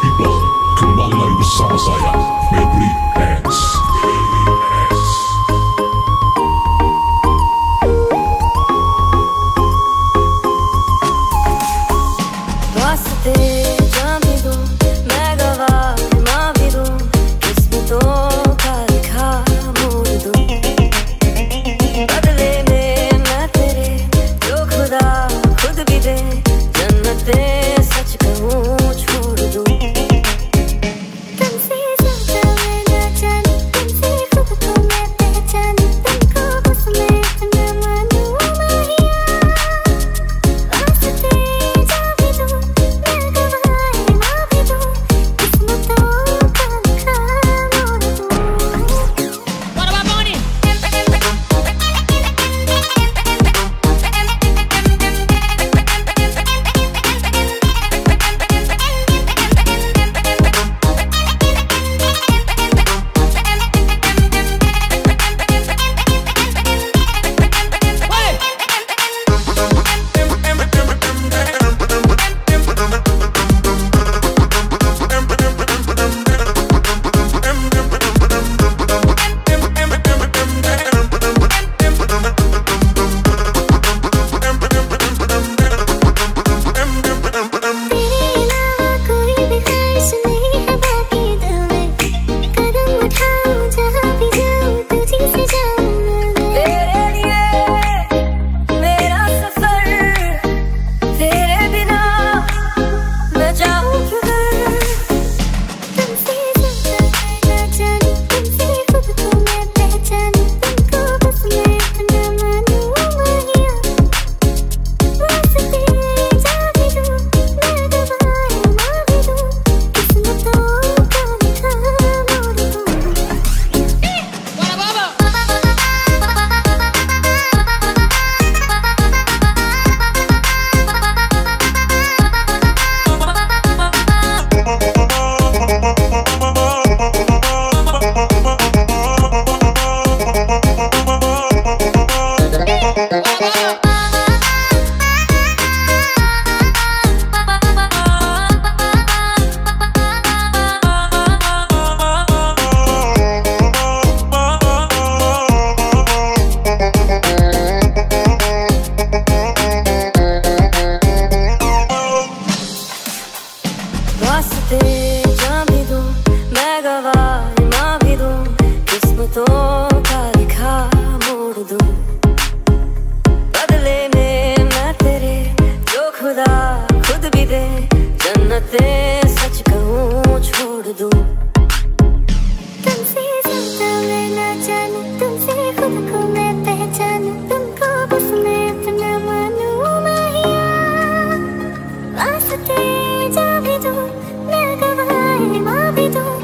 people. Kembali lagi bersama saya, Febri रातों का लिखा मोड़ दूँ बदले में मैं तेरे जो खुदा खुद भी दे जन्नतें सच कहूँ छोड़ दूँ तुमसे ज़्यादा मैं ना जानूं, तुमसे खुद को मैं पहचानूं, तुमको बस मैं अपना मानूं, माहिया। वास्ते जा भी दूँ, मैं गवाए माँ भी दूँ।